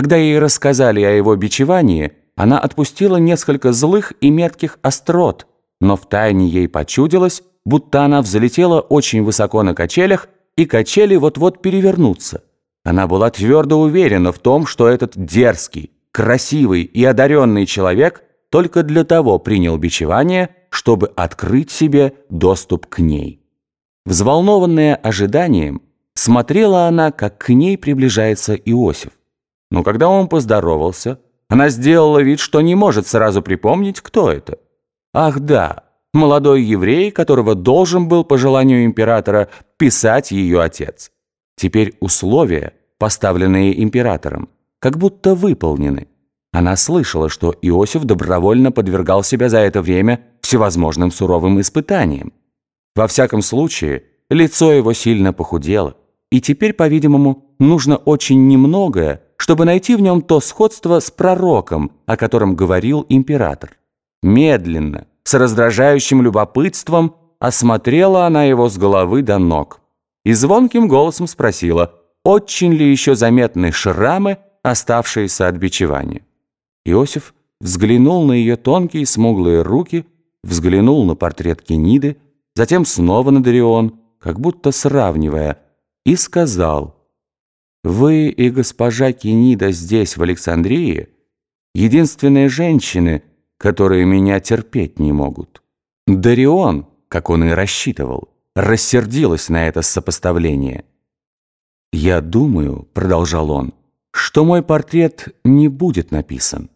Когда ей рассказали о его бичевании, она отпустила несколько злых и метких острот, но втайне ей почудилось, будто она взлетела очень высоко на качелях, и качели вот-вот перевернутся. Она была твердо уверена в том, что этот дерзкий, красивый и одаренный человек только для того принял бичевание, чтобы открыть себе доступ к ней. Взволнованная ожиданием, смотрела она, как к ней приближается Иосиф. Но когда он поздоровался, она сделала вид, что не может сразу припомнить, кто это. Ах да, молодой еврей, которого должен был по желанию императора писать ее отец. Теперь условия, поставленные императором, как будто выполнены. Она слышала, что Иосиф добровольно подвергал себя за это время всевозможным суровым испытаниям. Во всяком случае, лицо его сильно похудело, и теперь, по-видимому, нужно очень немногое, чтобы найти в нем то сходство с пророком, о котором говорил император. Медленно, с раздражающим любопытством, осмотрела она его с головы до ног и звонким голосом спросила, очень ли еще заметны шрамы, оставшиеся от бичевания. Иосиф взглянул на ее тонкие смуглые руки, взглянул на портрет Кениды, затем снова на Дарион, как будто сравнивая, и сказал, «Вы и госпожа Кенида здесь, в Александрии, единственные женщины, которые меня терпеть не могут». Дарион, как он и рассчитывал, рассердилась на это сопоставление. «Я думаю», — продолжал он, — «что мой портрет не будет написан.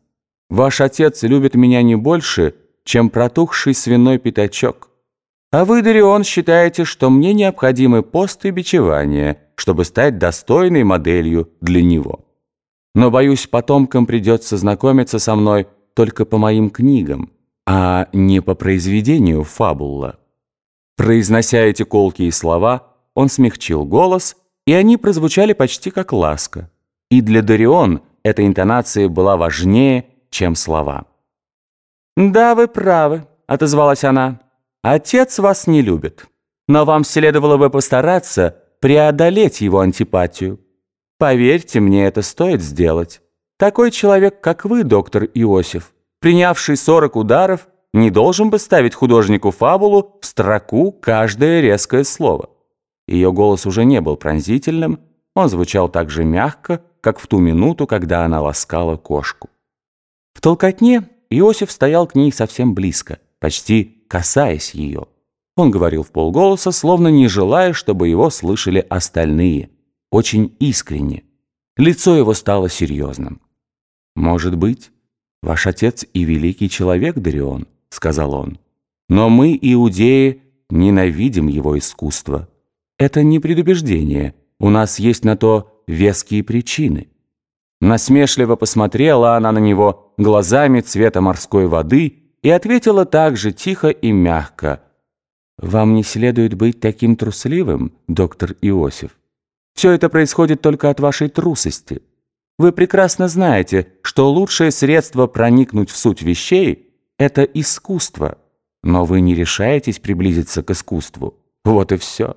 Ваш отец любит меня не больше, чем протухший свиной пятачок. А вы, Дарион, считаете, что мне необходимы пост и чтобы стать достойной моделью для него. Но, боюсь, потомкам придется знакомиться со мной только по моим книгам, а не по произведению фабула». Произнося эти колкие слова, он смягчил голос, и они прозвучали почти как ласка. И для Дарион эта интонация была важнее, чем слова. «Да, вы правы», — отозвалась она. «Отец вас не любит, но вам следовало бы постараться преодолеть его антипатию. Поверьте мне, это стоит сделать. Такой человек, как вы, доктор Иосиф, принявший 40 ударов, не должен бы ставить художнику фабулу в строку каждое резкое слово. Ее голос уже не был пронзительным, он звучал так же мягко, как в ту минуту, когда она ласкала кошку. В толкотне Иосиф стоял к ней совсем близко, почти касаясь ее. Он говорил в полголоса, словно не желая, чтобы его слышали остальные, очень искренне. Лицо его стало серьезным. «Может быть, ваш отец и великий человек, Дарион?» сказал он. «Но мы, иудеи, ненавидим его искусство. Это не предубеждение, у нас есть на то веские причины». Насмешливо посмотрела она на него глазами цвета морской воды и ответила так же тихо и мягко. «Вам не следует быть таким трусливым, доктор Иосиф. Все это происходит только от вашей трусости. Вы прекрасно знаете, что лучшее средство проникнуть в суть вещей это искусство, но вы не решаетесь приблизиться к искусству. Вот и все».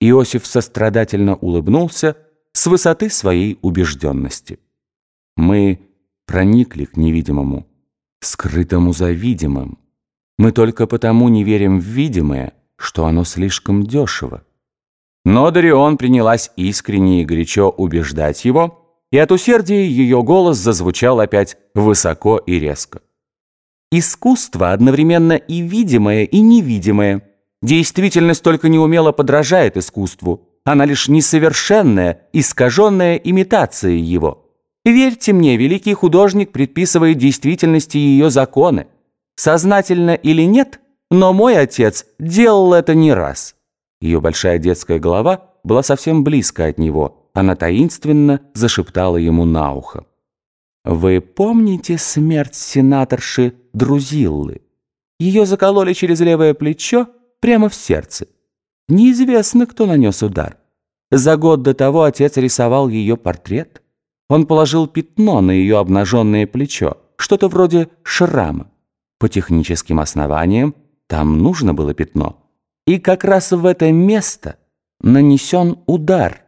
Иосиф сострадательно улыбнулся с высоты своей убежденности. «Мы проникли к невидимому, скрытому за видимым. Мы только потому не верим в видимое, что оно слишком дешево». Но Дарион принялась искренне и горячо убеждать его, и от усердия ее голос зазвучал опять высоко и резко. Искусство одновременно и видимое, и невидимое. Действительность только неумело подражает искусству. Она лишь несовершенная, искаженная имитация его. Верьте мне, великий художник предписывает действительности ее законы. Сознательно или нет, но мой отец делал это не раз. Ее большая детская голова была совсем близко от него. Она таинственно зашептала ему на ухо. Вы помните смерть сенаторши Друзиллы? Ее закололи через левое плечо прямо в сердце. Неизвестно, кто нанес удар. За год до того отец рисовал ее портрет. Он положил пятно на ее обнаженное плечо, что-то вроде шрама. По техническим основаниям там нужно было пятно. И как раз в это место нанесен удар.